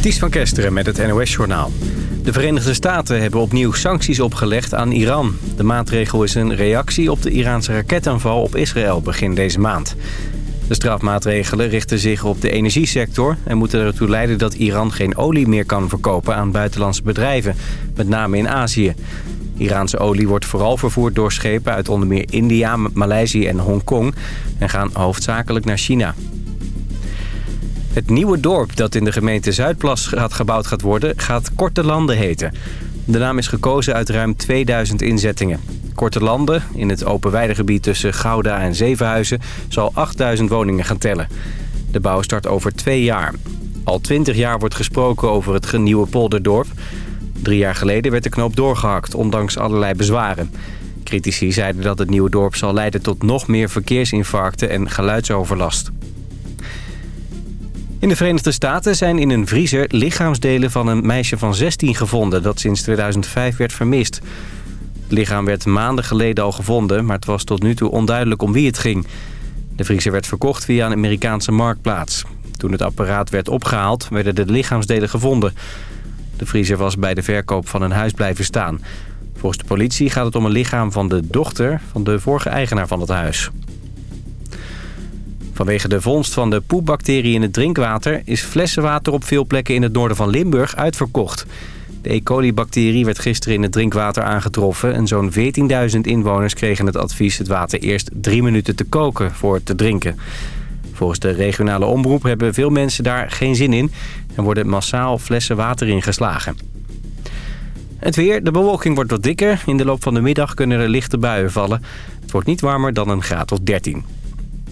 Ties van Kesteren met het NOS-journaal. De Verenigde Staten hebben opnieuw sancties opgelegd aan Iran. De maatregel is een reactie op de Iraanse raketaanval op Israël begin deze maand. De strafmaatregelen richten zich op de energiesector... en moeten ertoe leiden dat Iran geen olie meer kan verkopen aan buitenlandse bedrijven. Met name in Azië. Iraanse olie wordt vooral vervoerd door schepen uit onder meer India, Maleisië en Hongkong... en gaan hoofdzakelijk naar China. Het nieuwe dorp dat in de gemeente Zuidplas gaat gebouwd gaat worden... gaat Korte Landen heten. De naam is gekozen uit ruim 2000 inzettingen. Korte Landen, in het open weidegebied tussen Gouda en Zevenhuizen... zal 8000 woningen gaan tellen. De bouw start over twee jaar. Al 20 jaar wordt gesproken over het nieuwe polderdorp. Drie jaar geleden werd de knoop doorgehakt, ondanks allerlei bezwaren. Critici zeiden dat het nieuwe dorp zal leiden tot nog meer verkeersinfarcten en geluidsoverlast. In de Verenigde Staten zijn in een vriezer lichaamsdelen van een meisje van 16 gevonden... dat sinds 2005 werd vermist. Het lichaam werd maanden geleden al gevonden, maar het was tot nu toe onduidelijk om wie het ging. De vriezer werd verkocht via een Amerikaanse marktplaats. Toen het apparaat werd opgehaald, werden de lichaamsdelen gevonden. De vriezer was bij de verkoop van een huis blijven staan. Volgens de politie gaat het om een lichaam van de dochter van de vorige eigenaar van het huis. Vanwege de vondst van de poepbacterie in het drinkwater... is flessenwater op veel plekken in het noorden van Limburg uitverkocht. De E. coli-bacterie werd gisteren in het drinkwater aangetroffen... en zo'n 14.000 inwoners kregen het advies het water eerst drie minuten te koken voor het te drinken. Volgens de regionale omroep hebben veel mensen daar geen zin in... en worden massaal flessen water ingeslagen. Het weer, de bewolking wordt wat dikker. In de loop van de middag kunnen er lichte buien vallen. Het wordt niet warmer dan een graad of 13.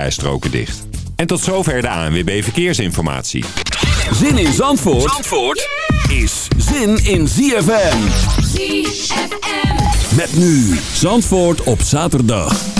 rijstroken dicht. En tot zover de ANWB Verkeersinformatie. Zin in Zandvoort, Zandvoort is zin in ZFM. ZFM. Met nu Zandvoort op zaterdag.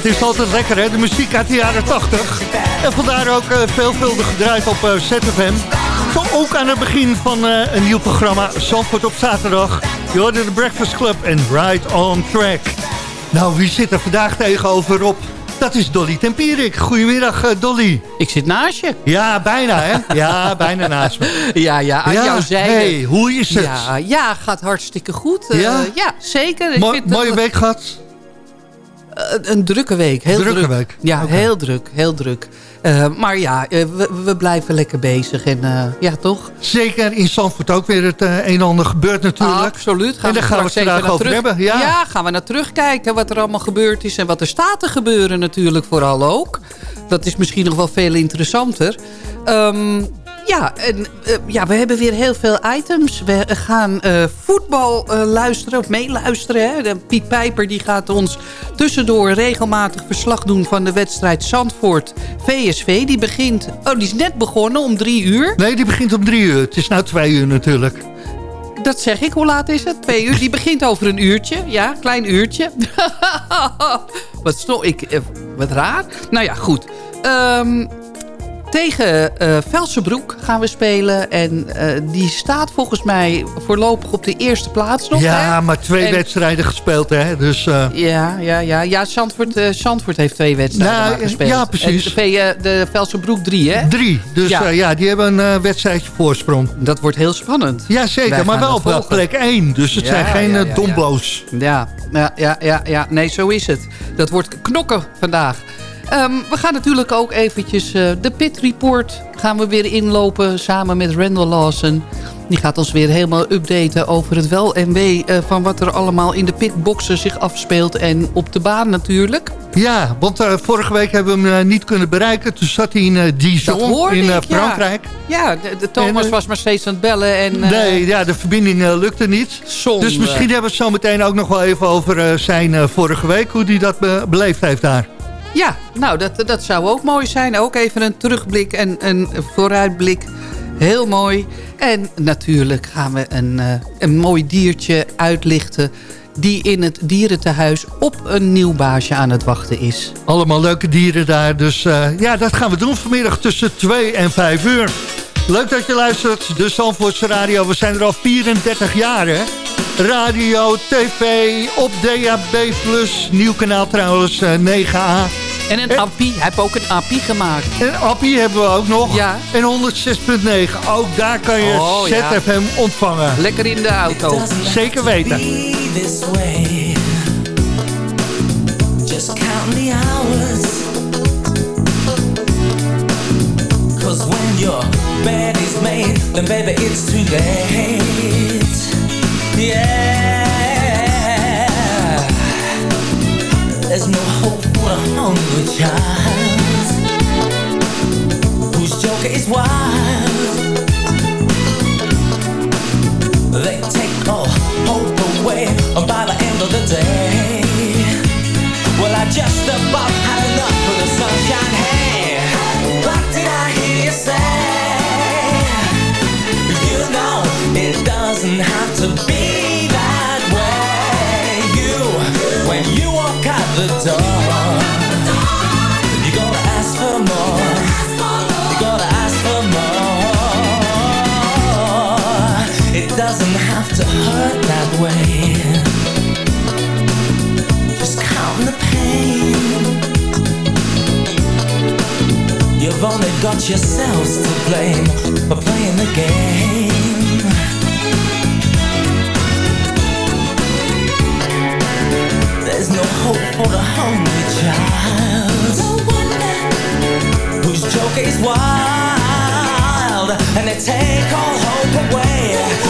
Het is altijd lekker, hè? De muziek uit de jaren 80. En vandaar ook uh, veelvuldig gedraaid op uh, ZFM. Zo ook aan het begin van uh, een nieuw programma, Zandvoort op zaterdag. Je hoorde de Breakfast Club en Ride on Track. Nou, wie zit er vandaag tegenover Rob? Dat is Dolly Tempierik. Goedemiddag, Dolly. Ik zit naast je. Ja, bijna, hè? Ja, bijna naast me. Ja, ja, aan ja, jouw zijde. Hey, hoe is het? Ja, ja gaat hartstikke goed. ja? ja, zeker. Mo mooie week gehad? Eh, een drukke week. Heel drukke druk. week. Ja, heel druk. Heel druk. Uh, maar ja, eh, we, we, blijven lekker bezig. En, uh, ja, toch? Zeker in Zandvoort ook weer het een en ander gebeurt natuurlijk. absoluut. Gaan en daar gaan we het vandaag over terug, hebben. Ja. ja, gaan we naar terugkijken wat er allemaal gebeurd is. En wat er staat te gebeuren natuurlijk vooral ook. Dat is misschien nog wel veel interessanter. Um, ja, en, uh, ja, we hebben weer heel veel items. We gaan uh, voetbal uh, luisteren, of meeluisteren. Hè. Piet Pijper die gaat ons tussendoor regelmatig verslag doen... van de wedstrijd Zandvoort-VSV. Die begint... Oh, die is net begonnen om drie uur. Nee, die begint om drie uur. Het is nou twee uur natuurlijk. Dat zeg ik. Hoe laat is het? Twee uur. Die begint over een uurtje. Ja, klein uurtje. wat, ik, wat raar. Nou ja, goed. Um, tegen uh, Velsenbroek gaan we spelen. En uh, die staat volgens mij voorlopig op de eerste plaats nog. Ja, hè? maar twee en... wedstrijden gespeeld. Hè? Dus, uh... Ja, ja, ja. ja Zandvoort, Zandvoort heeft twee wedstrijden nou, gespeeld. Ja, precies. En de, de Velsenbroek drie, hè? Drie. Dus ja, ja die hebben een wedstrijdje voorsprong. Dat wordt heel spannend. Ja, zeker. maar wel op plek één. Dus het ja, zijn geen ja, dombo's. Ja, ja, ja, ja, ja. Nee, zo is het. Dat wordt knokken vandaag. Um, we gaan natuurlijk ook eventjes uh, de Pit Report gaan we weer inlopen samen met Randall Lawson. Die gaat ons weer helemaal updaten over het wel en wee uh, van wat er allemaal in de pitboxen zich afspeelt. En op de baan natuurlijk. Ja, want uh, vorige week hebben we hem niet kunnen bereiken. Toen zat hij in Dijon in ik, Frankrijk. Ja, ja de, de Thomas en, was maar steeds aan het bellen. En, nee, ja, de verbinding lukte niet. Zonde. Dus misschien hebben we het zo meteen ook nog wel even over zijn vorige week. Hoe hij dat be beleefd heeft daar. Ja, nou, dat, dat zou ook mooi zijn. Ook even een terugblik en een vooruitblik. Heel mooi. En natuurlijk gaan we een, uh, een mooi diertje uitlichten... die in het dierentehuis op een nieuw baasje aan het wachten is. Allemaal leuke dieren daar. Dus uh, ja, dat gaan we doen vanmiddag tussen 2 en 5 uur. Leuk dat je luistert. De Zandvoortse Radio. We zijn er al 34 jaar, hè? radio, tv, op DAB+, nieuw kanaal trouwens, uh, 9A. En een appie, hij heeft ook een appie gemaakt. En appie hebben we ook nog. Ja. En 106.9, ook daar kan je oh, ZFM ja. ontvangen. Lekker in de auto. Zeker weten. Just count the hours Cause when your bed is made Then baby it's too late Yeah, there's no hope a hungry child whose joker is wild. They take all hope away by the end of the day. Well, I just about had enough of the sunshine. Hey, what did I hear you say? Take all hope away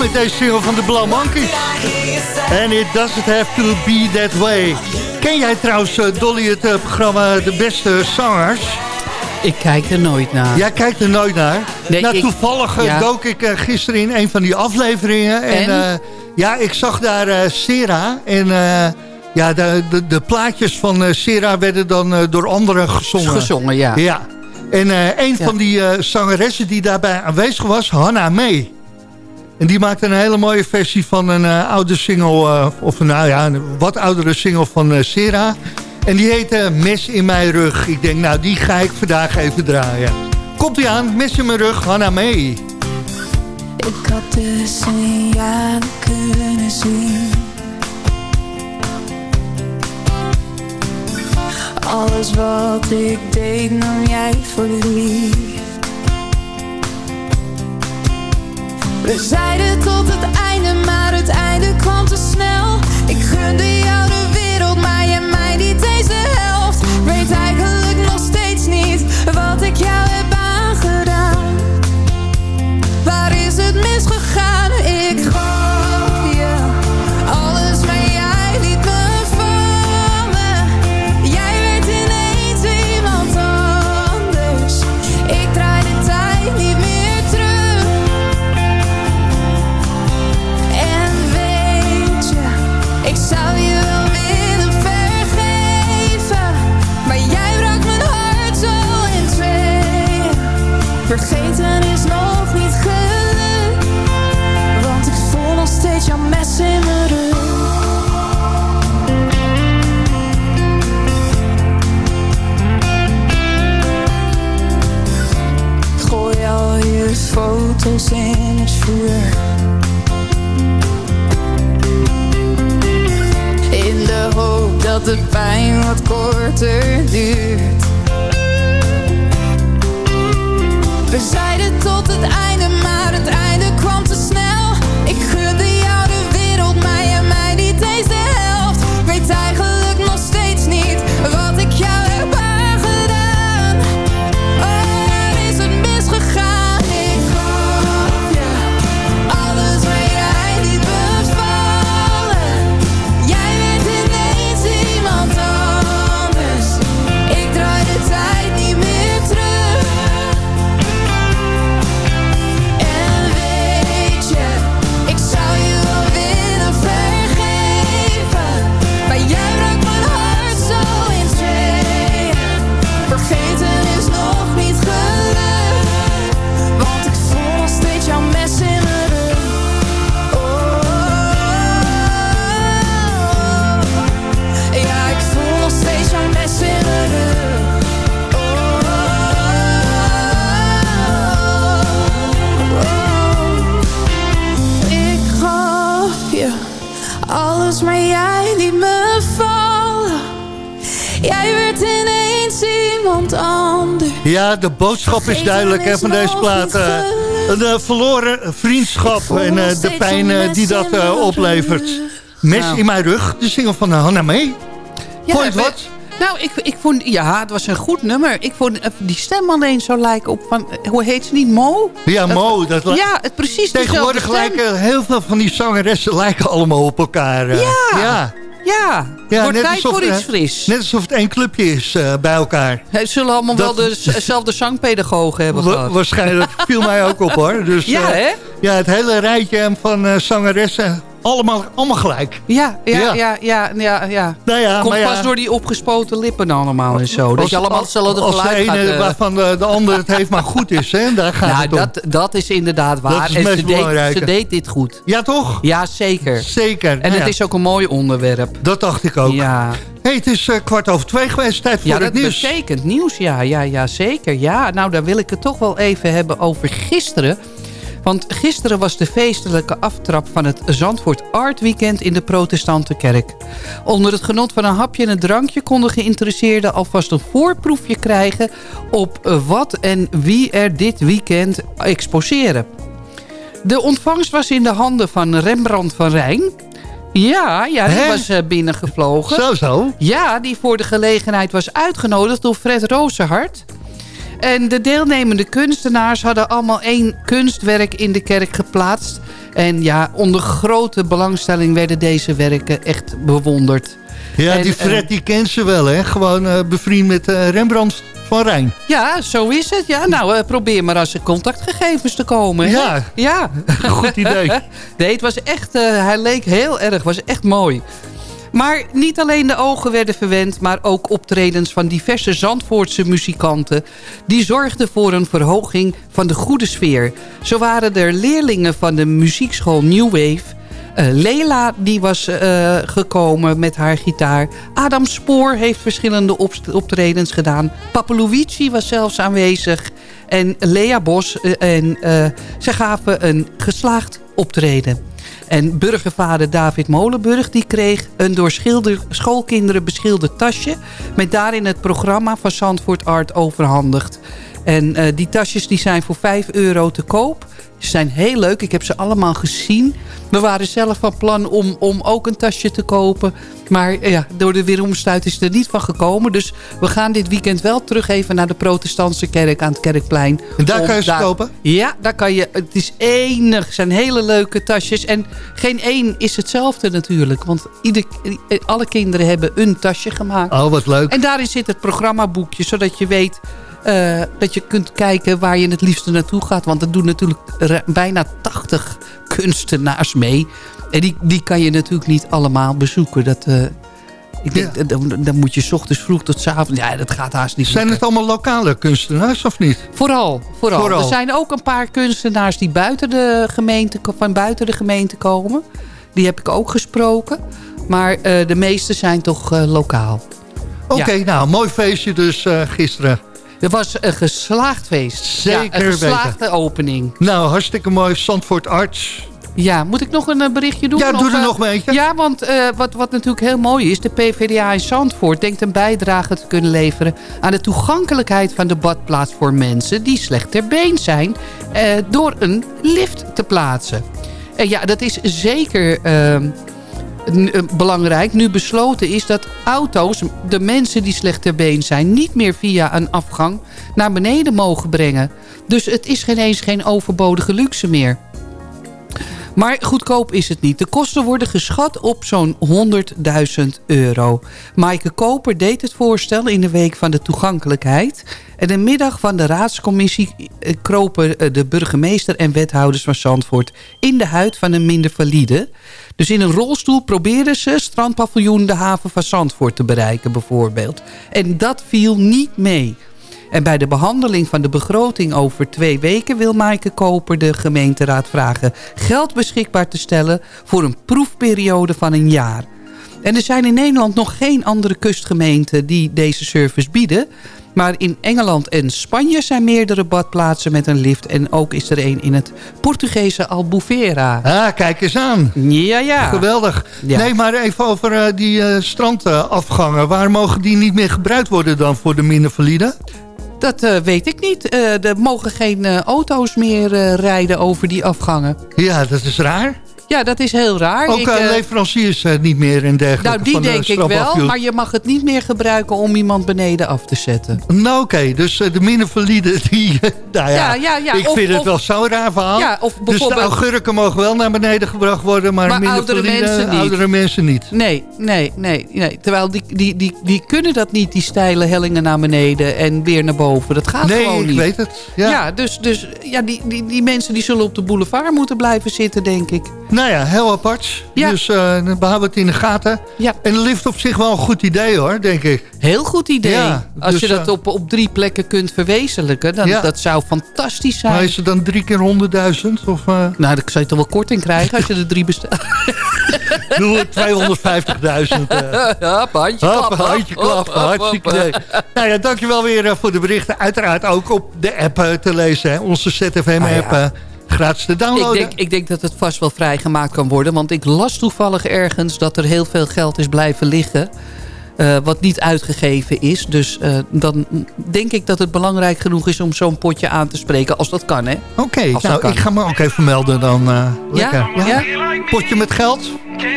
met deze single van de Blauw Monkeys. And it doesn't have to be that way. Ken jij trouwens, eh, Dolly, het eh, programma De Beste Zangers? Ik kijk er nooit naar. Jij kijkt er nooit naar. Nee, nou, ik- toevallig eh, ja. dook ik eh, gisteren in een van die afleveringen. En, En? ja, ik zag daar eh Sera. En ja, de, de, de plaatjes van Sera werden dan door anderen gezongen. Gezongen, ja. Ja. En een Ja. van die zangeressen die daarbij aanwezig was, Hanna May. En die maakte een hele mooie versie van een eh, oude single, eh, of nou ja, een wat oudere single van eh Sera. En die heette Mes in mijn rug. Ik denk, nou die ga ik vandaag even draaien. Komt ie aan, Mes in mijn rug, Hanna May. Ik had de signalen kunnen zien. Alles wat ik deed nam jij voor lief. We zeiden tot het einde, maar het einde kwam te snel. Ik gunde jou de wereld, maar jij mij niet deze helft. Weet eigenlijk nog steeds niet wat ik jou heb aangedaan. Waar is het misgegaan? Ik foto's in de hoop dat de pijn wat korter duurt. We zeiden de boodschap is duidelijk hè, van deze plaat. eh, een eh, verloren vriendschap en eh, de pijn die dat oplevert. Mes Nou. in mijn rug, de single van uh, Hanna May. Ja, Vond je wat? Nou, ik, ik vond, ja, het was een goed nummer. Ik vond die stem alleen zo lijken op van, hoe heet ze niet, Mo? Ja, Mo. Dat Ja, het precies Tegenwoordig lijken heel veel van die zangeressen lijken allemaal op elkaar. Ja. ja. Ja, Ja, wordt net tijd alsof, voor eh, iets fris. Net alsof het één clubje is eh, bij elkaar. Ze zullen allemaal Dat- wel de- dezelfde zangpedagogen hebben Wa- gehad. waarschijnlijk viel mij ook op hoor. Dus, Ja, eh, hè? Ja, het hele rijtje van zangeressen, allemaal, allemaal gelijk. Ja, ja, Ja. ja, ja, ja, ja. Nou ja, Komt maar ja, pas door die opgespoten lippen allemaal en zo. Dat als- je allemaal hetzelfde Als de geluid gaat... ene eh, waarvan de, de ander het heeft maar goed is, hè? daar gaat nou, het om. dat, dat is inderdaad waar. Dat is het en meest ze deed, ze deed dit goed. Ja, toch? Ja, zeker. Zeker. En Nou het ja, is ook een mooi onderwerp. Dat dacht ik ook. Ja, Hey, het is eh, kwart over twee geweest, tijd voor ja het dat nieuws. betekent nieuws. Ja, ja, ja, zeker. Ja, nou, daar wil ik het toch wel even hebben over gisteren. Want gisteren was de feestelijke aftrap van het Zandvoort Art Weekend in de protestantenkerk. Onder het genot van een hapje en een drankje konden geïnteresseerden alvast een voorproefje krijgen op wat en wie er dit weekend exposeren. De ontvangst was in de handen van Rembrandt van Rijn. Ja, ja die Hè? was eh, binnengevlogen. Zo, zo. Ja, die voor de gelegenheid was uitgenodigd door Fred Rozenhart. En de deelnemende kunstenaars hadden allemaal één kunstwerk in de kerk geplaatst. En ja, onder grote belangstelling werden deze werken echt bewonderd. Ja, En, die Fred eh, die kent ze wel, hè? Gewoon eh, bevriend met eh, Rembrandt van Rijn. Ja, zo is het. Ja, nou, probeer maar als er contactgegevens te komen. hè? Ja. Ja. Goed idee. Nee, het was echt, hij leek heel erg, was echt mooi. Maar niet alleen de ogen werden verwend... maar ook optredens van diverse Zandvoortse muzikanten... die zorgden voor een verhoging van de goede sfeer. Zo waren er leerlingen van de muziekschool New Wave... Eh, Leila die was eh, gekomen met haar gitaar. Adam Spoor heeft verschillende optredens gedaan. Papa Luigi was zelfs aanwezig. En Lea Bos. eh, en ze gaven een geslaagd optreden. En burgervader David Molenburg die kreeg een door schoolkinderen beschilderd tasje... met daarin het programma van Zandvoort Art overhandigd. En eh, die tasjes die zijn voor 5 euro te koop. Ze zijn heel leuk. Ik heb ze allemaal gezien. We waren zelf van plan om, om ook een tasje te kopen. Maar eh, ja, door de weeromstuit is er niet van gekomen. Dus we gaan dit weekend wel terug even naar de protestantse kerk aan het Kerkplein. En daar kan je ze kopen? Ja, daar kan je. Het is enig. Het zijn hele leuke tasjes. En geen één is hetzelfde natuurlijk. Want ieder, alle kinderen hebben een tasje gemaakt. Oh, wat leuk. En daarin zit het programmaboekje, zodat je weet eh, dat je kunt kijken waar je het liefste naartoe gaat. Want er doen natuurlijk bijna 80 kunstenaars mee. En die, die kan je natuurlijk niet allemaal bezoeken. Dat, eh, ik denk, Ja. dan, dan moet je 's ochtends vroeg tot 's avonds. Ja, dat gaat haast niet. Zijn het allemaal lokale kunstenaars of niet? Vooral, vooral. Vooral. Er zijn ook een paar kunstenaars die buiten de gemeente, van buiten de gemeente komen. Die heb ik ook gesproken. Maar eh, de meeste zijn toch lokaal. Oké, nou, mooi feestje dus gisteren. Er was een geslaagd feest. Zeker ja, een geslaagde opening. Nou, hartstikke mooi. Zandvoort Arts. Ja, moet ik nog een eh, berichtje doen? Ja, doe er eh, nog een eentje. Ja, want eh, wat, wat natuurlijk heel mooi is... de PvdA in Zandvoort denkt een bijdrage te kunnen leveren... aan de toegankelijkheid van de badplaats voor mensen... die slecht ter been zijn... door een lift te plaatsen. En ja, dat is zeker... ehm, eh, belangrijk nu besloten is dat auto's, de mensen die slecht ter been zijn... niet meer via een afgang naar beneden mogen brengen. Dus het is geen eens geen overbodige luxe meer. Maar goedkoop is het niet. De kosten worden geschat op zo'n 100.000 euro. Maaike Koper deed het voorstel in de week van de toegankelijkheid. En de middag van de raadscommissie eh, kropen eh, de burgemeester en wethouders van Zandvoort... in de huid van een minder valide. Dus in een rolstoel proberen ze strandpaviljoen de haven van Zandvoort te bereiken bijvoorbeeld. En dat viel niet mee. En bij de behandeling van de begroting over twee weken... wil Maaike Koper de gemeenteraad vragen geld beschikbaar te stellen... voor een proefperiode van een jaar. En er zijn in Nederland nog geen andere kustgemeenten die deze service bieden... Maar in Engeland en Spanje zijn meerdere badplaatsen met een lift... en ook is er een in het Portugese Albufeira. Ah, kijk eens aan. Ja, ja. Geweldig. Ja. Nee, maar even over eh, die eh, strandafgangen. Waar mogen die niet meer gebruikt worden dan voor de minder valide? Dat eh, weet ik niet. Eh, er mogen geen eh, auto's meer rijden over die afgangen. Ja, dat is raar. Ja, dat is heel raar. Ook Ik, eh, leveranciers eh, niet meer en dergelijke. nou, die van denk ik wel. Maar je mag het niet meer gebruiken om iemand beneden af te zetten. Nou oké, dus de minder valide, die, nou ja, Ja, ja, ja. ik Of- vind het wel zo'n raar verhaal. Ja, of dus de bijvoorbeeld- augurken mogen wel naar beneden gebracht worden, maar, Maar oudere mensen niet. oudere mensen niet. Nee, nee, nee. nee. Terwijl die, die, die, die kunnen dat niet, die steile hellingen naar beneden en weer naar boven. Dat gaat nee, gewoon ik niet. weet het. Ja. Ja, dus, dus ja, die, die, die mensen die zullen op de boulevard moeten blijven zitten, denk ik. Nou ja, heel apart. Ja. Dus eh, dan behouden we het in de gaten. Ja. En de lift op zich wel een goed idee hoor, denk ik. Heel goed idee. Ja, Als dus, je dat eh, op, op drie plekken kunt verwezenlijken, dan dat zou fantastisch zijn. Maar is het dan drie keer honderdduizend? Of eh Nou, dan zou je toch wel korting krijgen als je er drie bestelt. doen we 250.000? eh Ja, handje Hop, klappen. handje klappen, hartstikke idee. Nou ja, dankjewel weer voor de berichten. Uiteraard ook op de app te lezen. Hè. Onze ZFM-app Ah, gratis te Ik downloaden. denk, ik denk dat het vast wel vrijgemaakt kan worden. Want ik las toevallig ergens dat er heel veel geld is blijven liggen. Eh, wat niet uitgegeven is. Dus eh, dan denk ik dat het belangrijk genoeg is om zo'n potje aan te spreken. Als dat kan, hè? Oké, nou, ik ga me ook even melden dan. eh, lekker. Ja? Ja? Potje met geld?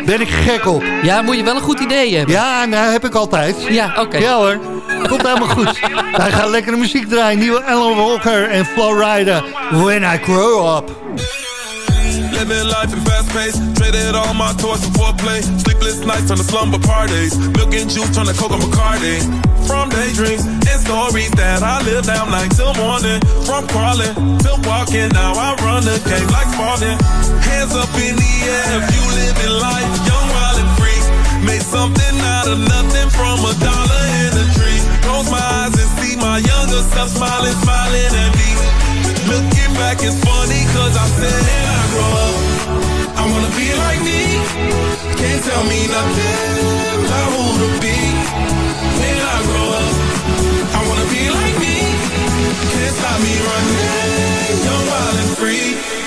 Ben ik gek op. Ja, moet je wel een goed idee hebben. Ja, nou heb ik altijd. Ja, oké. Ja hoor, komt helemaal goed. Wij gaan lekkere muziek draaien. Nieuwe Alan Walker en Flowrider. When I Grow Up. Living life in fast pace, traded all my toys for foreplay. Sleepless nights on the slumber parties. Milk and juice turn to cocoa McCarty. From daydreams and stories that I live down like till morning. From crawling to walking, now I run the game like Spartan. Hands up in the air if you living life young, wild and free. Made something out of nothing from a dollar in a tree. Close my eyes and see my younger self smiling, smiling at me. Looking back. Is funny cause I said I grow up. I wanna be like me. Can't tell me nothing. Who to be When I grow up. I wanna be like me. Can't stop me running. Young, wild and free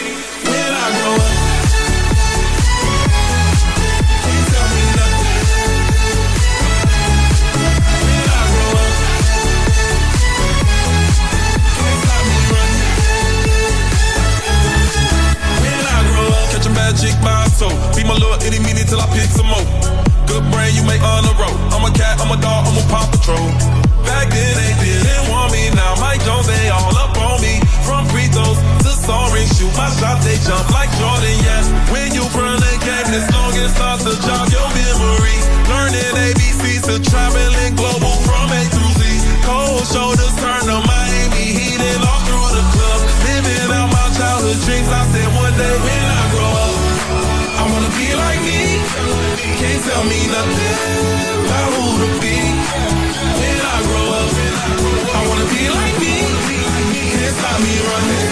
catch a soul. Be my little itty meeny till I pick some more. Good brain, you make on the road. I'm a cat, I'm a dog, I'm a paw patrol. Back then they didn't want me, now Mike Jones they all up on me. From free throws to soaring, shoot my shot, they jump like Jordan. Yeah, when you run the game, this long it starts to jog your memory. Learning ABCs to traveling global from A through Z. Cold shoulders turn to Miami Heat and all through the club. Living out my childhood dreams. I said one day when I wanna be like me. Can't tell me nothing about who to be. When I grow up, I wanna be like me. Can't stop me running.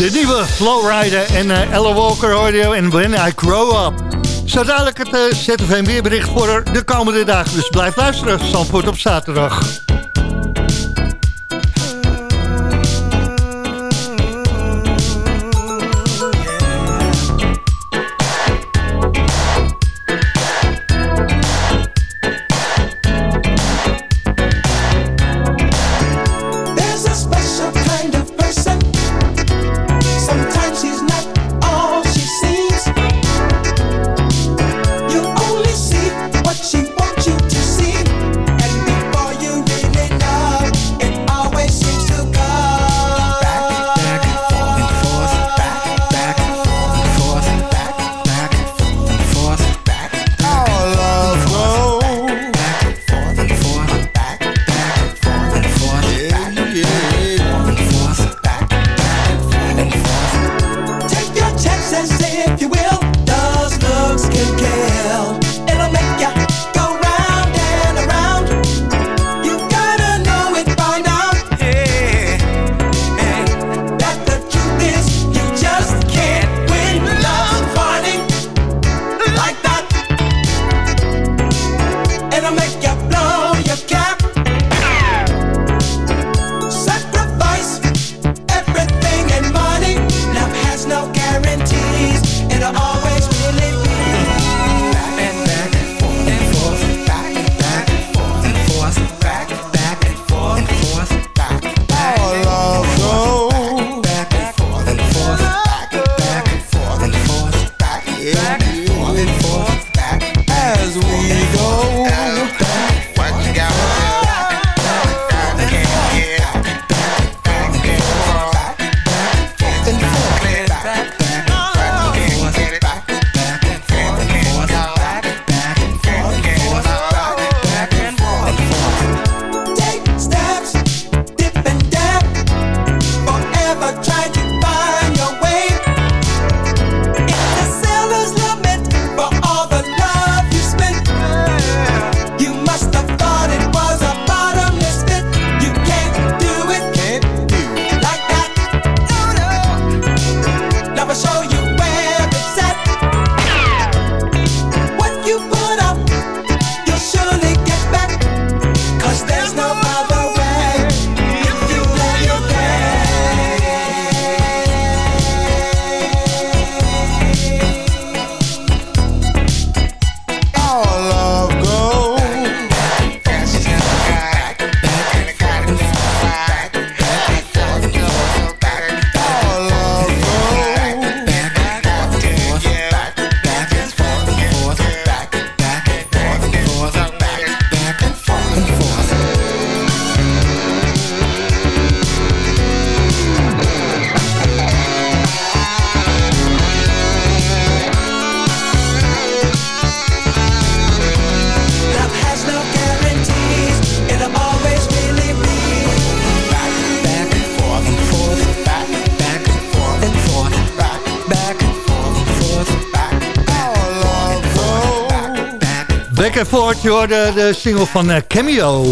De nieuwe Flowrider en eh Ella Walker hoorde en When I Grow Up. Zo dadelijk het eh, ZFM weerbericht voor de komende dagen. Dus blijf luisteren, Zandvoort op zaterdag. Ford, je hoorde de single van eh, Cameo.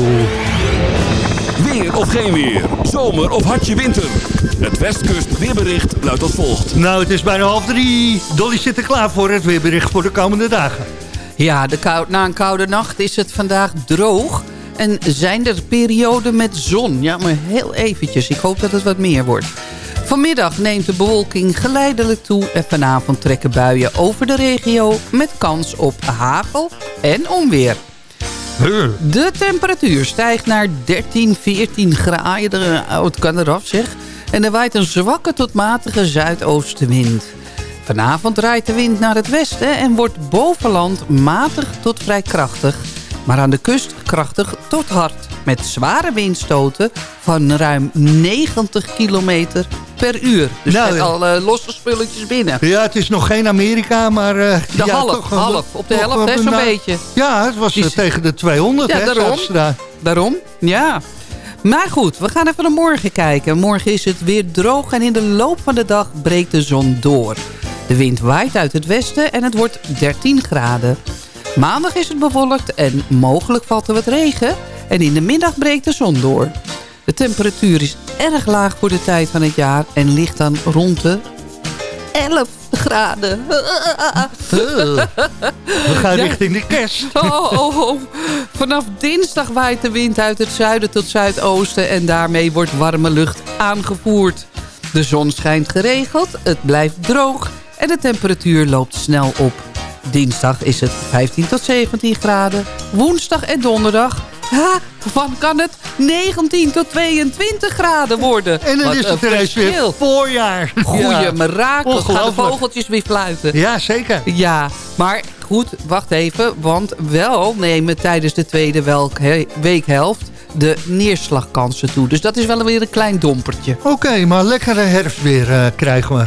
Weer of geen weer. Zomer of hartje winter. Het Westkust weerbericht luidt als volgt. Nou, het is bijna half drie. Dolly zit er klaar voor het weerbericht voor de komende dagen. Ja, de kou- na een koude nacht is het vandaag droog. En zijn er perioden met zon. Ja, maar heel eventjes. Ik hoop dat het wat meer wordt. Vanmiddag neemt de bewolking geleidelijk toe... en vanavond trekken buien over de regio... met kans op hagel en onweer. De temperatuur stijgt naar 13, 14 graden. Oh, het kan eraf zeg. En er waait een zwakke tot matige zuidoostenwind. Vanavond draait de wind naar het westen en wordt bovenland matig tot vrij krachtig. Maar aan de kust krachtig tot hard. Met zware windstoten van ruim 90 kilometer per uur. Dus Nou, met al eh, losse spulletjes binnen. Ja, het is nog geen Amerika, maar... eh, De ja, half, toch half. Op de toch helft, hè, zo'n nou, beetje. Ja, het was eh, is- tegen de 200, Ja, hè, daarom. daar. Daarom, ja. Maar goed, we gaan even naar morgen kijken. Morgen is het weer droog en in de loop van de dag breekt de zon door. De wind waait uit het westen en het wordt 13 graden. Maandag is het bewolkt en mogelijk valt er wat regen. En in de middag breekt de zon door. De temperatuur is erg laag voor de tijd van het jaar en ligt dan rond de 11 graden. We gaan Ja. richting de kerst. Oh, oh, oh. Vanaf dinsdag waait de wind uit het zuiden tot zuidoosten... en daarmee wordt warme lucht aangevoerd. De zon schijnt geregeld, het blijft droog... en de temperatuur loopt snel op. Dinsdag is het 15 tot 17 graden. Woensdag en donderdag... Ha, van kan het 19 tot 22 graden worden. En dan Wat is het een ineens weer voorjaar. Goeie Ja. mirakel. Gaan de vogeltjes weer fluiten. Ja, zeker. Ja, maar goed, wacht even. Want wel nemen tijdens de tweede weekhelft de neerslagkansen toe. Dus dat is wel weer een klein dompertje. Oké, maar lekkere herfstweer eh, krijgen we.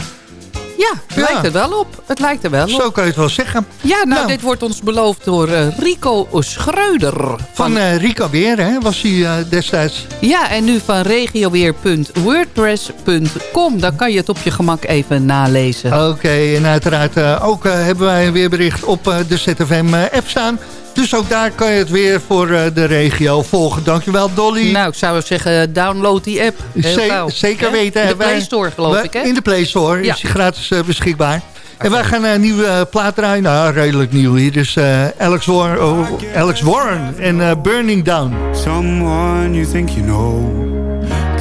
Ja, het Ja. lijkt er wel op. Het lijkt er wel op. Zo kan je het wel zeggen. Ja, nou, Nou. dit wordt ons beloofd door eh, Rico Schreuder. Van eh Rico Weer, hè, was hij eh, destijds. Ja, en nu van regioweer.wordpress.com. Dan kan je het op je gemak even nalezen. Oké, en uiteraard ook hebben wij een weerbericht op de ZFM-app staan. Dus ook daar kan je het weer voor eh, de regio volgen. Dankjewel, Dolly. Nou, ik zou zeggen, download die app. Heel zeker weten. In de Wij- Play Store, geloof ik, hè? In de Play Store Ja. is die gratis eh, beschikbaar. En wij gaan een nieuwe eh, plaat draaien. Nou, redelijk nieuw. Hier eh, Alex, Warren, oh, Alex Warren en eh, Burning Down. Someone you think you know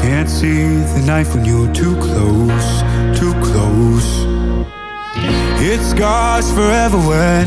Can't see the knife when you're too close, too close It scars forever when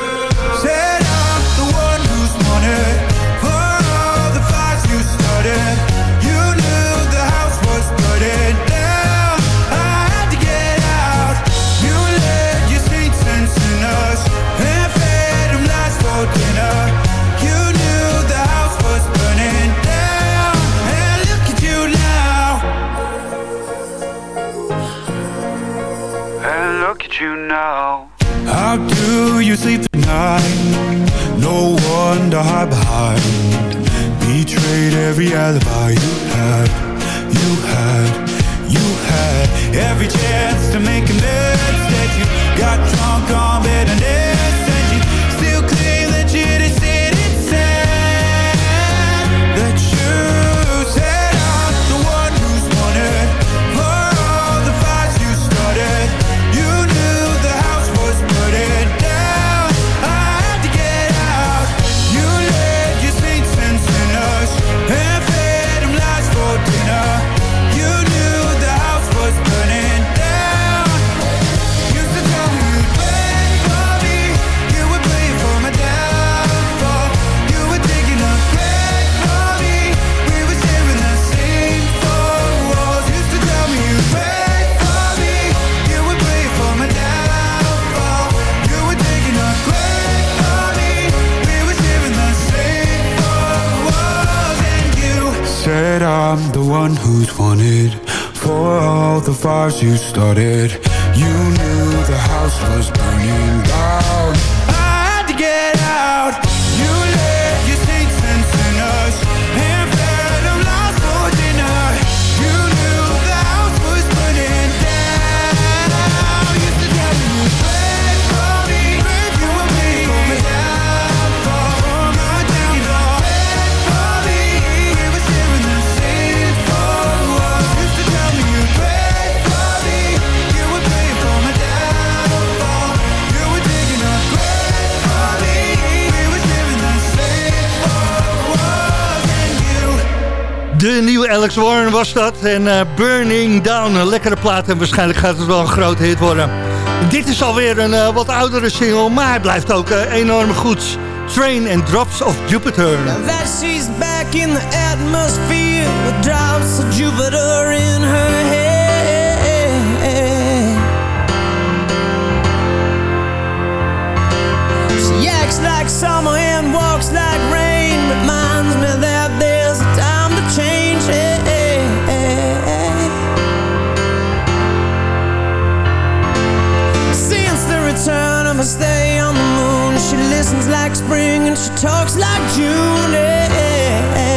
Alex Warren was dat. En eh, Burning Down, een lekkere plaat. En waarschijnlijk gaat het wel een grote hit worden. Dit is alweer een eh, wat oudere single, maar hij blijft ook eh, enorm goed. Train and Drops of Jupiter. Now that she's back in the atmosphere with drops of Jupiter in her head. She acts like summer and walks like rain. Reminds me that return her stay on the moon, she listens like spring and she talks like June. But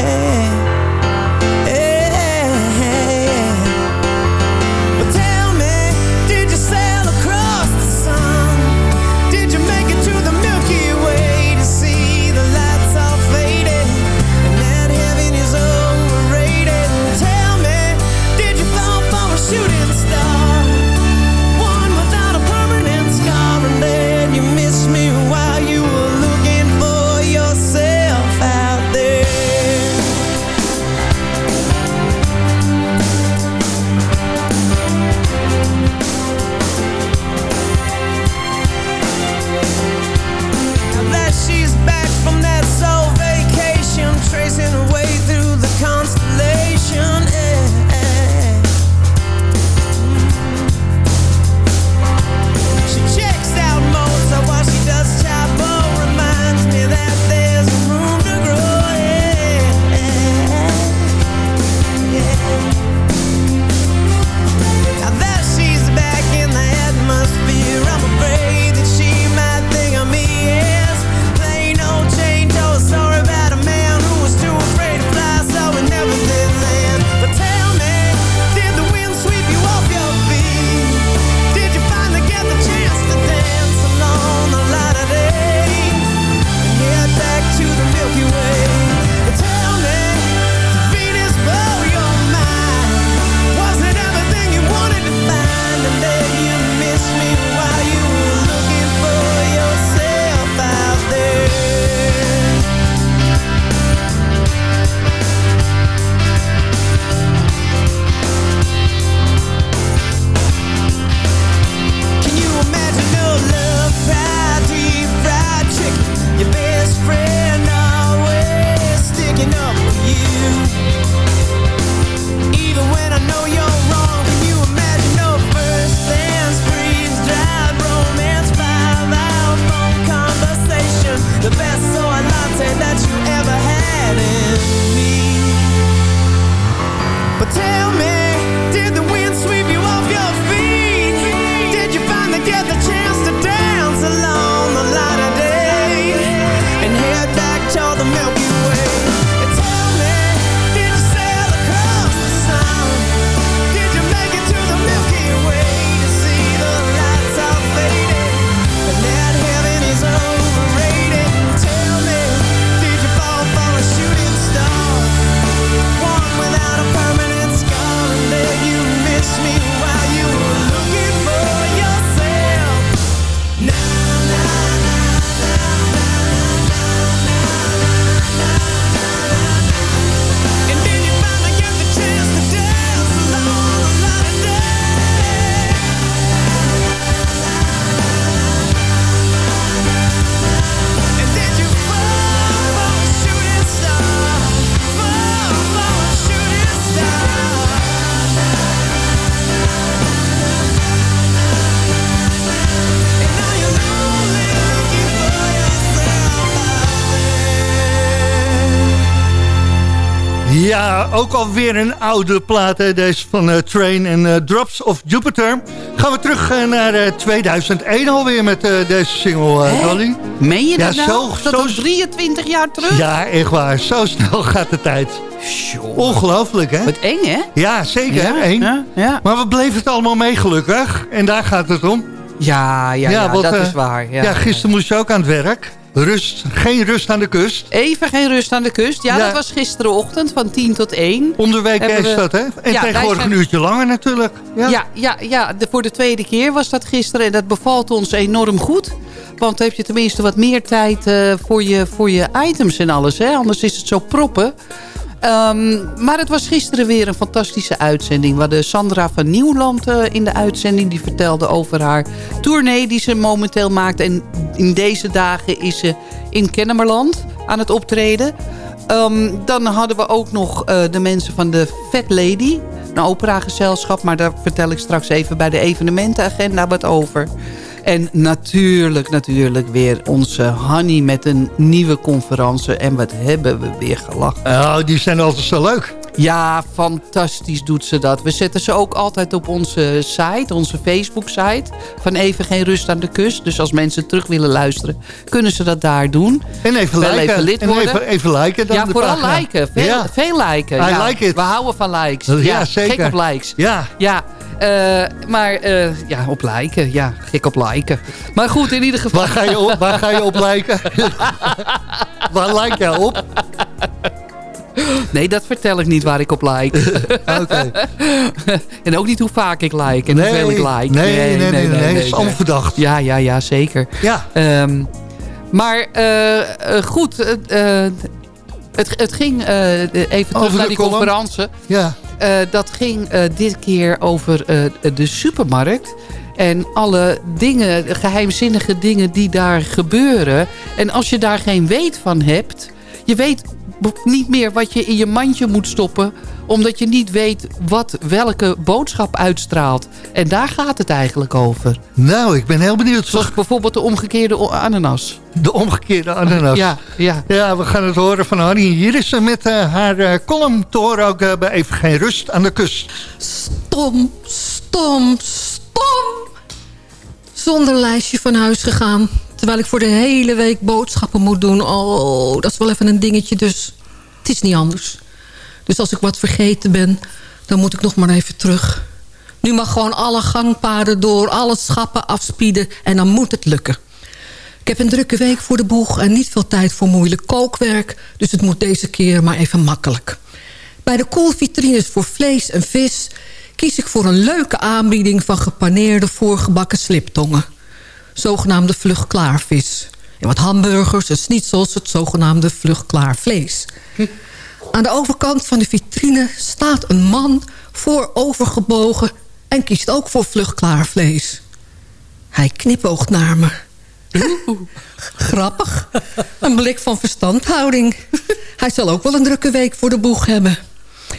Ja, ook alweer een oude plaat, hè, deze van eh, Train en eh, Drops of Jupiter. Gaan we terug eh, naar eh, 2001 alweer met deze single, Dolly. Meen je Ja, dat nou? zo- Is dat zo- al 23 jaar terug? Ja, echt waar. Zo snel gaat de tijd. Ongelooflijk, hè? Wat eng, hè? Ja, zeker. Ja, één. ja, ja. Maar we bleven het allemaal mee, gelukkig. En daar gaat het om. Ja, ja, ja, dat is waar. Ja, Ja, gisteren moest je ook aan het werk. Rust, geen rust aan de kust. Even geen rust aan de kust. Ja, Ja. dat was gisterenochtend van 10 tot 1. Onderweek Hebben is dat, hè? En Ja, tegenwoordig zijn- een uurtje langer natuurlijk. Ja. Ja, ja, ja de, voor de tweede keer was dat gisteren. En dat bevalt ons enorm goed. Want dan heb je tenminste wat meer tijd eh, voor, je, voor je items en alles. Hè? Anders is het zo proppen. Ehm, maar het was gisteren weer een fantastische uitzending. We hadden Sandra van Nieuwland eh, in de uitzending. Die vertelde over haar tournee die ze momenteel maakt. En in deze dagen is ze in Kennemerland aan het optreden. Ehm, dan hadden we ook nog eh, de mensen van de Fat Lady. Een operagezelschap, maar daar vertel ik straks even bij de evenementenagenda wat over. En natuurlijk, natuurlijk weer onze Hanny met een nieuwe conferentie. En wat hebben we weer gelachen. Oh, die zijn altijd zo leuk. Ja, fantastisch doet ze dat. We zetten ze ook altijd op onze site, onze Facebook-site. Van Even Geen Rust aan de Kust. Dus als mensen terug willen luisteren, kunnen ze dat daar doen. En even Wel liken. even lid en worden. even, even liken dan ja, vooral liken. Veel, Ja. veel liken. Ja. like. We houden van likes. Ja, zeker. Gek op likes. Ja. Ja, maar eh, ja, op liken. Ja, gek op liken. Maar goed, in ieder geval... Waar ga je op, waar ga je op liken? waar like jij op? Nee, dat vertel ik niet waar ik op like. Oké. en ook niet hoe vaak ik like en hoeveel ik like. Nee, nee, nee, nee, nee, dat is allemaal verdacht. Ja, ja, ja, zeker. Ja. Ehm, maar eh, eh, goed, eh, eh, het, het ging eh, even terug Over naar die conferentie. Ja. Eh, dat ging eh, dit keer over eh, de supermarkt. En alle dingen, geheimzinnige dingen die daar gebeuren. En als je daar geen weet van hebt... Je weet niet meer wat je in je mandje moet stoppen... omdat je niet weet wat welke boodschap uitstraalt. En daar gaat het eigenlijk over. Nou, ik ben heel benieuwd. Zoals bijvoorbeeld de omgekeerde ananas. De omgekeerde ananas. Ja, ja. Ja, we gaan het horen van Harry. Hier is ze met eh, haar eh, column te horen ook eh, bij Even Geen Rust aan de Kust. Stom, stom, stom. Zonder lijstje van huis gegaan. Terwijl ik voor de hele week boodschappen moet doen. Oh, dat is wel even een dingetje, dus het is niet anders. Dus als ik wat vergeten ben, dan moet ik nog maar even terug. Nu mag gewoon alle gangpaden door, alle schappen afspieden... en dan moet het lukken. Ik heb een drukke week voor de boeg en niet veel tijd voor moeilijk kookwerk... dus het moet deze keer maar even makkelijk. Bij de koelvitrines voor vlees en vis... kies ik voor een leuke aanbieding van gepaneerde voorgebakken sliptongen. Zogenaamde vlugklaarvis. En wat hamburgers en schnitzels, het zogenaamde vlugklaarvlees. Aan de overkant van de vitrine staat een man voorovergebogen... en kiest ook voor vlugklaarvlees. Hij knipoogt naar me. Grappig. Een blik van verstandhouding. Hij zal ook wel een drukke week voor de boeg hebben.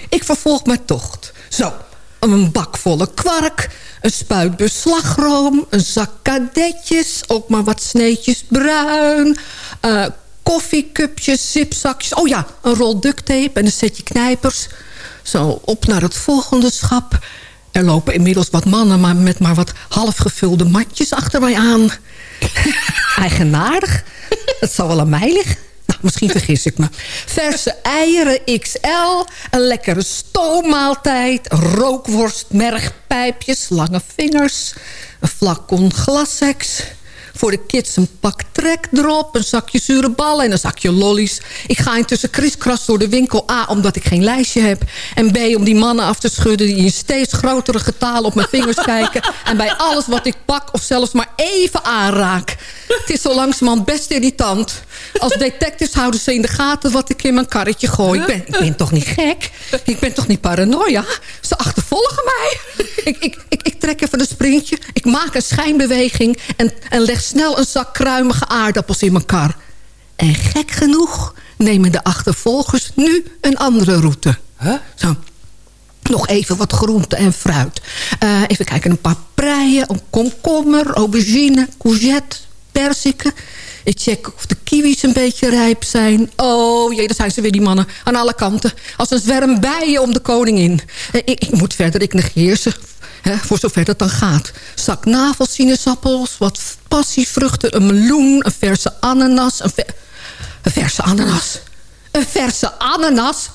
Ik vervolg mijn tocht. Zo, een bak volle kwark, een spuitbus slagroom... een zak kadetjes, ook maar wat sneetjes bruin... eh, koffiecupjes, zipzakjes... oh ja, een rol ducttape en een setje knijpers. Zo, op naar het volgende schap... Er lopen inmiddels wat mannen maar met maar wat halfgevulde matjes achter mij aan. Eigenaardig. Dat zal wel aan mij liggen. Nou, misschien vergis ik me. Verse eieren XL, een lekkere stoommaaltijd... rookworst, mergpijpjes, lange vingers... een flacon glassex... Voor de kids een pak trekdrop, een zakje zure ballen en een zakje lollies. Ik ga intussen kriskras door de winkel. A, omdat ik geen lijstje heb. En B, om die mannen af te schudden die in steeds grotere getalen op mijn vingers kijken. En bij alles wat ik pak of zelfs maar even aanraak. Het is zo langzamerhand best irritant. Als detectives houden ze in de gaten wat ik in mijn karretje gooi. Ik ben, ik ben toch niet gek? Ik ben toch niet paranoia? Ze achtervolgen mij. Ik, ik, ik, ik trek even een sprintje. Ik maak een schijnbeweging. En, en leg snel een zak kruimige aardappels in mijn kar. En gek genoeg nemen de achtervolgers nu een andere route. Zo. Nog even wat groente en fruit. Eh, even kijken, een paar preien, een komkommer, aubergine, courgette, perziken. Ik check of de kiwis een beetje rijp zijn. Oh jee, daar zijn ze weer die mannen. Aan alle kanten. Als een zwerm bijen om de koningin. Eh, Ik, ik moet verder, ik negeer ze. Voor zover dat dan gaat. Zak navelsinaasappels, wat passievruchten, een meloen, een verse ananas. Een, ver- een verse ananas. Een verse ananas?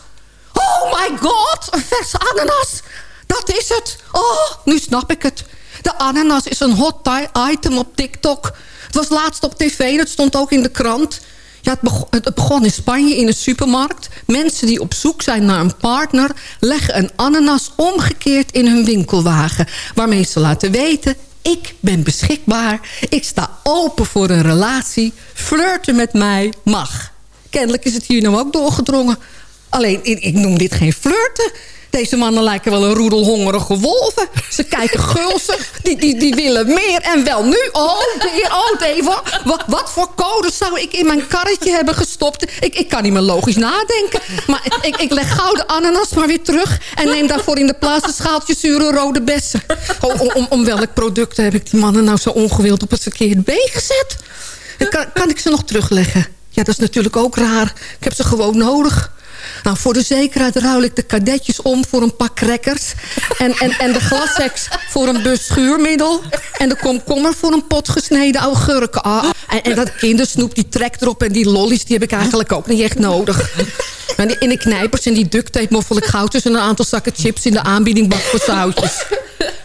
Oh my god, een verse ananas. Dat is het. Oh, nu snap ik het. De ananas is een hot item op TikTok. Het was laatst op tv en het stond ook in de krant. Ja, het, begon, in Spanje in een supermarkt. Mensen die op zoek zijn naar een partner... leggen een ananas omgekeerd in hun winkelwagen. Waarmee ze laten weten... ik ben beschikbaar, ik sta open voor een relatie... flirten met mij mag. Kennelijk is het hier nou ook doorgedrongen. Alleen, ik noem dit geen flirten. Deze mannen lijken wel een roedel hongerige wolven. Ze kijken gulzig, die, die, die willen meer. En wel nu. Oh, oh wat, wat voor codes zou ik in mijn karretje hebben gestopt? Ik, ik kan niet meer logisch nadenken. Maar ik, ik leg gouden ananas maar weer terug... en neem daarvoor in de plaats een schaaltje zure rode bessen. Oh, om, om, om welk product heb ik die mannen nou zo ongewild op het verkeerde been gezet? Kan, kan ik ze nog terugleggen? Ja, dat is natuurlijk ook raar. Ik heb ze gewoon nodig. Nou, voor de zekerheid ruil ik de kadetjes om voor een pak crackers. En, en, en de glassex voor een bus schuurmiddel. En de komkommer voor een pot gesneden augurken. Ah, en, en dat kindersnoep, die trekt erop. En die lollies, die heb ik eigenlijk ook niet echt nodig. En die, in de knijpers en die duct tape moffel ik goud... tussen een aantal zakken chips in de aanbiedingbak voor zoutjes.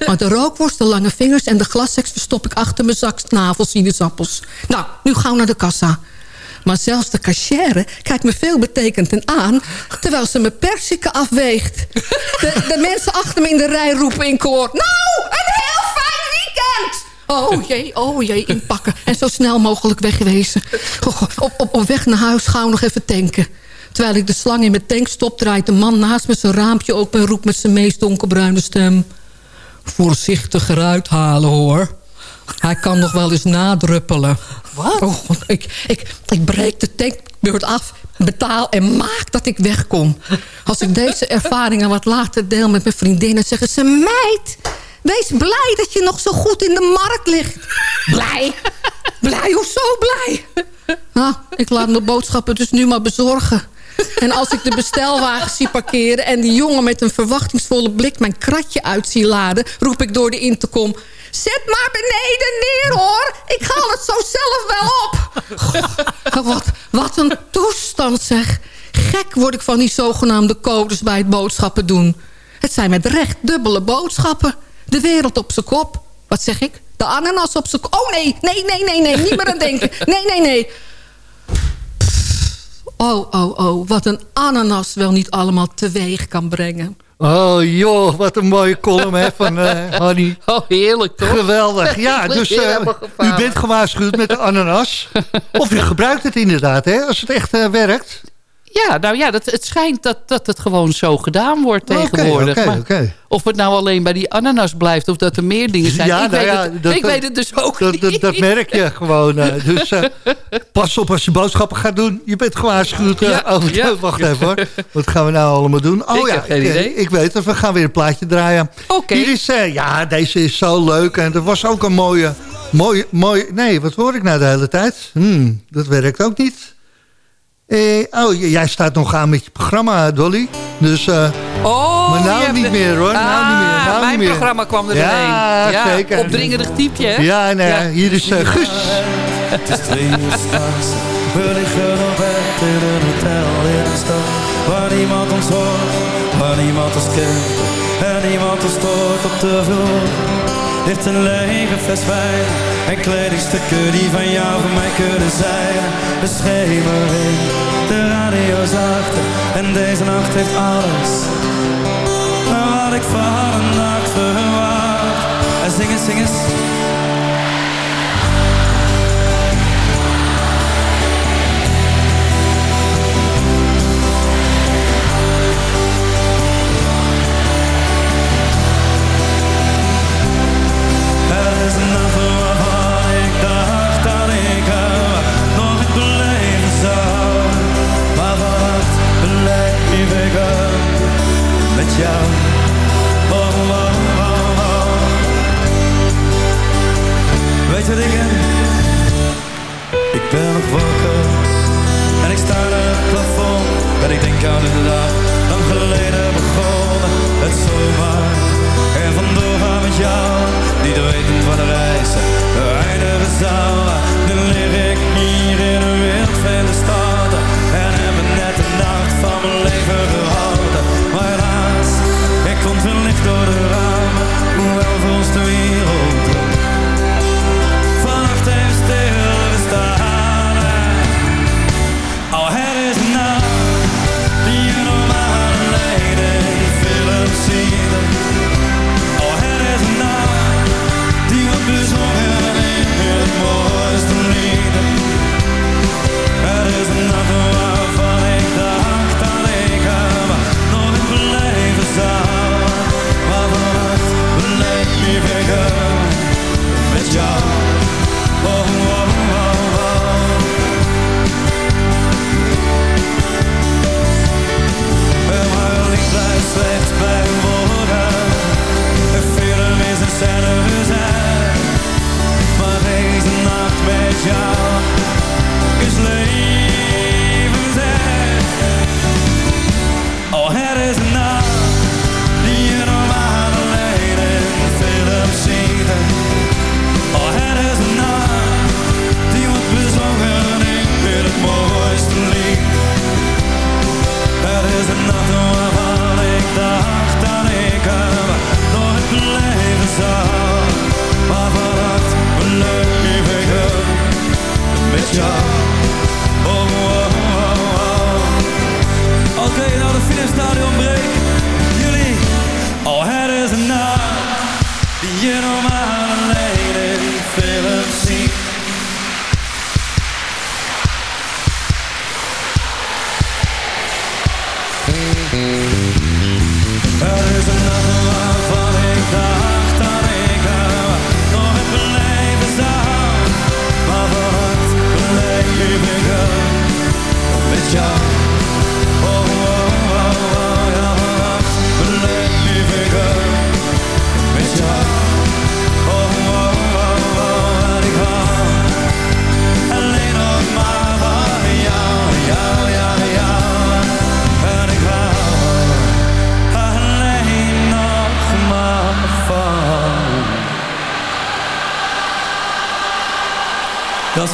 Maar de rookworst, de lange vingers en de glasseks... verstop ik achter mijn zak navelsinaasappels. Nou, nu gauw naar de kassa. Maar zelfs de cachère kijkt me veelbetekend aan... terwijl ze mijn persiken afweegt. De, de mensen achter me in de rij roepen in koor... Nou, een heel fijn weekend! Oh jee, oh jee, inpakken. En zo snel mogelijk wegwezen. Op, op, op weg naar huis gauw nog even tanken. Terwijl ik de slang in mijn tank stop... draait de man naast me zijn raampje open... en roept met zijn meest donkerbruine stem... Voorzichtig eruit halen, hoor. Hij kan nog wel eens nadruppelen. Wat? Oh, ik, ik, ik breek de tankbeurt af, betaal en maak dat ik wegkom. Als ik deze ervaringen wat later deel met mijn vriendinnen... zeggen ze, meid, wees blij dat je nog zo goed in de markt ligt. Blij? Blij? Hoezo blij? Nou, ik laat mijn boodschappen dus nu maar bezorgen. En als ik de bestelwagen zie parkeren... en die jongen met een verwachtingsvolle blik mijn kratje uit zie laden... roep ik door de intercom... Zet maar beneden neer, hoor. Ik haal het zo zelf wel op. Wat, wat een toestand, zeg. Gek word ik van die zogenaamde codes bij het boodschappen doen. Het zijn met recht dubbele boodschappen. De wereld op zijn kop. Wat zeg ik? De ananas op zijn kop. Oh, nee, nee, nee, nee, nee. Niet meer aan denken. Nee, nee, nee. Oh, oh, oh. Wat een ananas wel niet allemaal teweeg kan brengen. Oh joh, wat een mooie column hè, van eh Hanny. Oh, heerlijk toch? Geweldig. Ja, dus eh, u bent gewaarschuwd met de ananas. Of u gebruikt het inderdaad, hè, als het echt eh, werkt. Ja, nou ja, dat, het schijnt dat, dat het gewoon zo gedaan wordt tegenwoordig. Of het nou alleen bij die ananas blijft... of dat er meer dingen zijn, Ja, ik, nou weet, ja, het, dat- ik dat- weet het dus ook Dat, niet. dat, merk je gewoon. dus eh, pas op als je boodschappen gaat doen. Je bent gewaarschuwd. Ja, over ja. Wacht even hoor. Wat gaan we nou allemaal doen? Oh Ik ja, geen ik, idee. ik weet het. We gaan weer een plaatje draaien. Oké. Hier is, eh, ja, deze is zo leuk. En er was ook een mooie, mooie, mooie... Nee, wat hoor ik nou de hele tijd? Hmm, dat werkt ook niet. Eh, oh, jij staat nog aan met je programma, Dolly. Dus, eh, Oh, maar je nou hebt niet de- meer hoor. nou Ah, niet meer. Nou mijn niet meer. programma kwam er Ja, doorheen. zeker. Opdringerig typje, hè? Ja, nee, Ja. hier is eh, Guus. Het is twee uur s'nachts. We liggen op bed in een hotel in een stad Waar niemand ons hoort, waar niemand ons kent En niemand ons stoort op de vloer Ligt een lege fles wijn En kledingstukken die van jou voor mij kunnen zijn. De schemering, de radio zachter En deze nacht heeft alles Wat ik van een nacht verwacht. En zing eens, zing eens jou. Oh, oh, oh, oh. Weet je wat ik heb? Ik ben nog wakker en ik sta aan het plafond. En ik denk aan de dag lang geleden begonnen. Het zomaar en vandoor gaan met jou. Niet weten van de reis, de eindigen zou. nu leer ik hier in een van de stad en heb net de nacht van mijn leven. Veel licht door de ramen.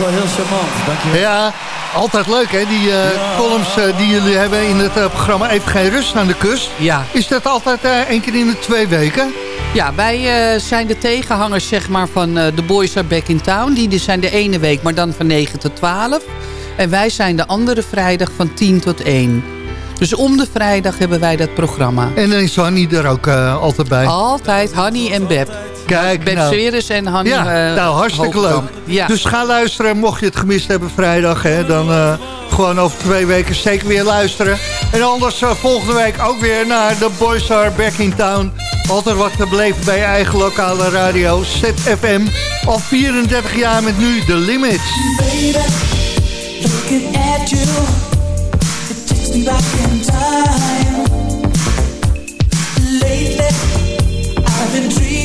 Wel heel charmant, dankjewel. Ja, altijd leuk hè, die eh, columns eh, die jullie hebben in het eh, programma Even Geen Rust aan de Kust. Ja. Is dat altijd één keer in de twee weken? Ja, wij zijn de tegenhangers zeg maar, van The Boys Are Back in Town. Die zijn de ene week, maar dan van 9 tot 12. En wij zijn de andere vrijdag van 10 tot 1. Dus om de vrijdag hebben wij dat programma. En dan is Hanny er ook altijd bij. Altijd Hanny en Beb. Kijk, Beb nou. En Hanny Ja, eh, nou hartstikke leuk. Ja. Dus ga luisteren, mocht je het gemist hebben vrijdag. Hè, dan eh, gewoon over twee weken zeker weer luisteren. En anders eh, volgende week ook weer naar The Boys Are Back in Town. Altijd wat te beleven bij je eigen lokale radio, ZFM. Al 34 jaar met nu The Limits. Baby, looking at you, it takes me back in time. Lately, I've been dreaming,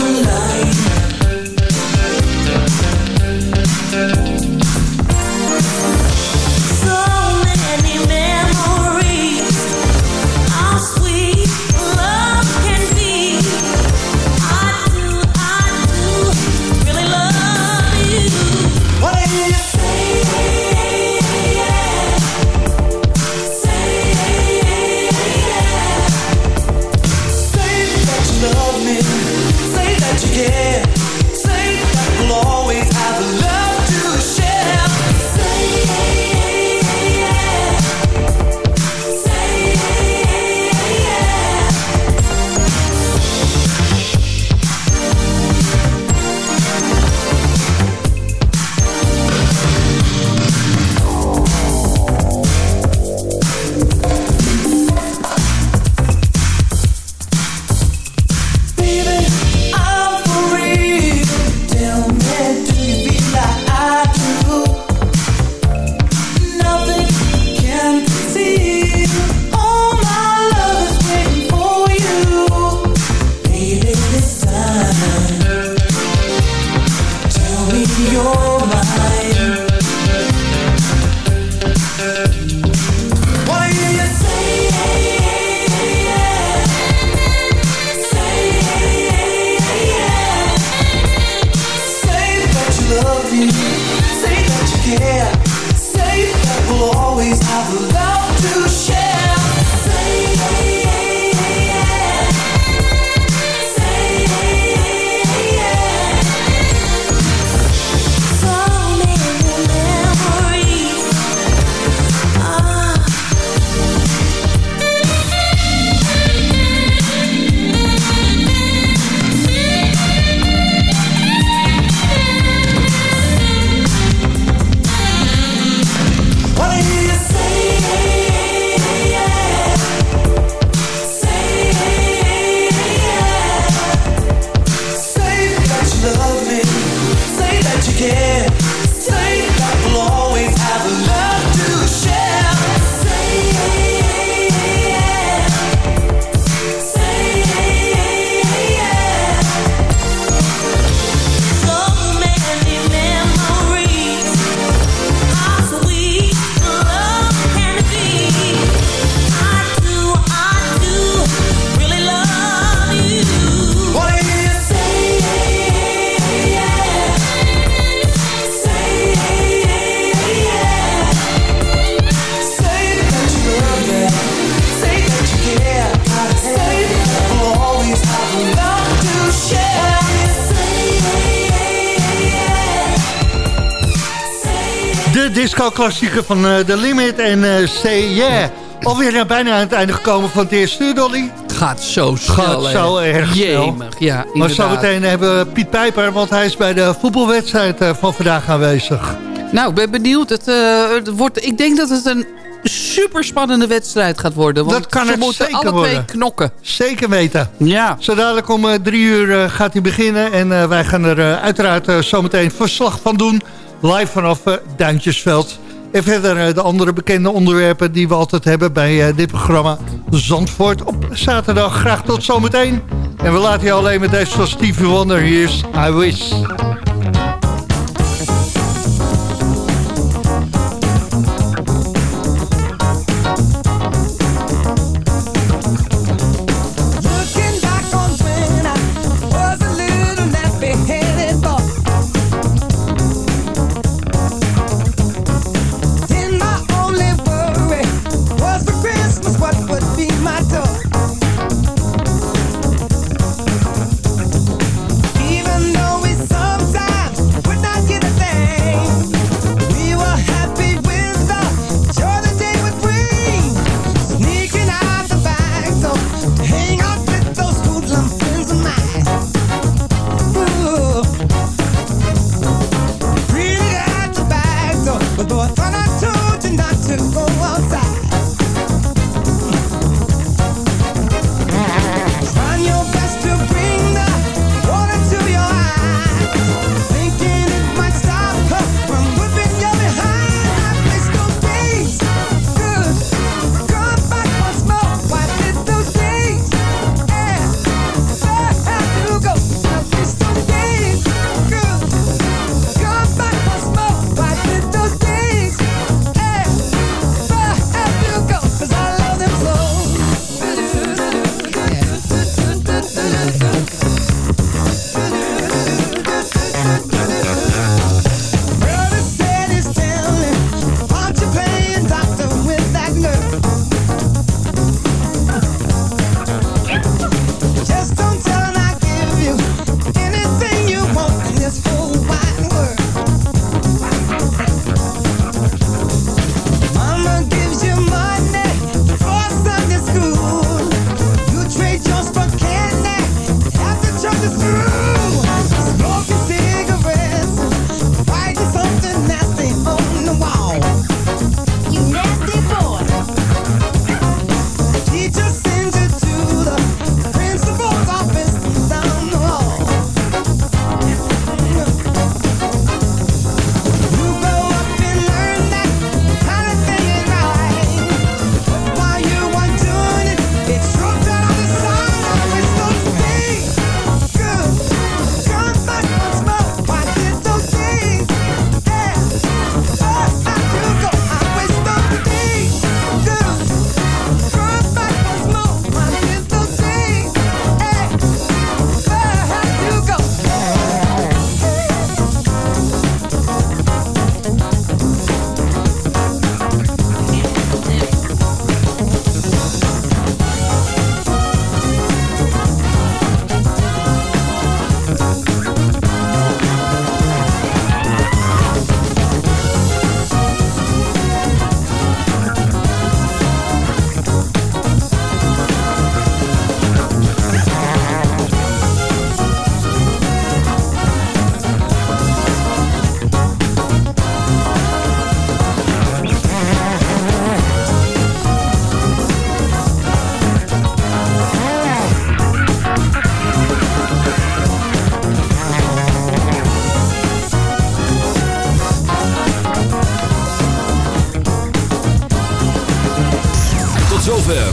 the line. Disco-klassieker van uh, The Limit en uh, Say Yeah. Alweer uh, bijna aan het einde gekomen van het eerste uur, Dolly. Gaat zo snel. Gaat zo erg snel. Jemig, ja, inderdaad. Maar zometeen hebben we Piet Pijper, want hij is bij de voetbalwedstrijd van vandaag aanwezig. Nou, ik ben benieuwd. Het, het wordt, ik denk dat het een super spannende wedstrijd gaat worden. Want dat kan ze het moeten zeker alle worden. twee knokken. Zeker weten. Ja. Zo dadelijk om drie uur gaat hij beginnen. En wij gaan er uiteraard zometeen verslag van doen. Live vanaf Duintjesveld. En verder de andere bekende onderwerpen die we altijd hebben bij dit programma. Zandvoort op zaterdag. Graag tot zometeen. En we laten je alleen met deze van Stevie Wonder. Hier is I Wish.